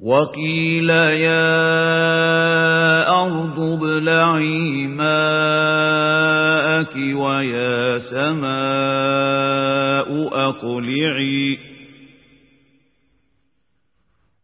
وقيل يا أرض ابلعي ماءك ويا سماء أقلعي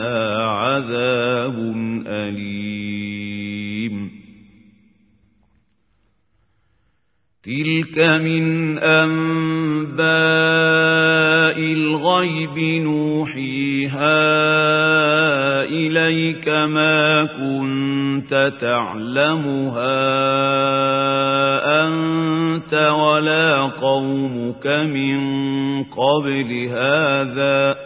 عذاب أليم. تلك من أنباء الغيب نوحيها إليك ما كنت تعلمها أنت ولا قومك من قبل هذا.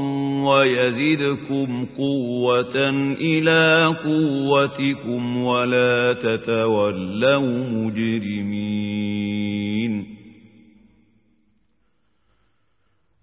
ويزدكم قوة إلى قوتكم ولا تتولوا مجرمين.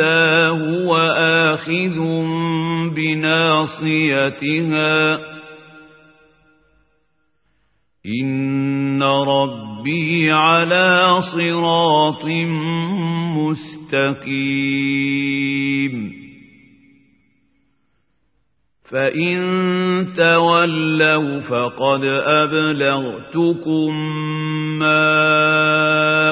هو آخذ بناصيتها. إن ربي على صراط مستقيم. فإن تولوا فقد أبلغتكم ما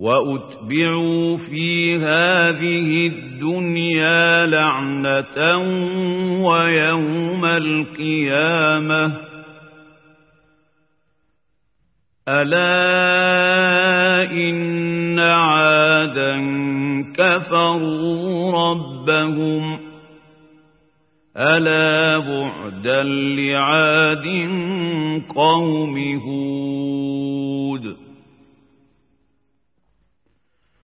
وأتبعوا في هذه الدنيا لعنة ويوم القيامة. ألا إن عادا كفروا ربهم. ألا بعدا لعاد قوم هود.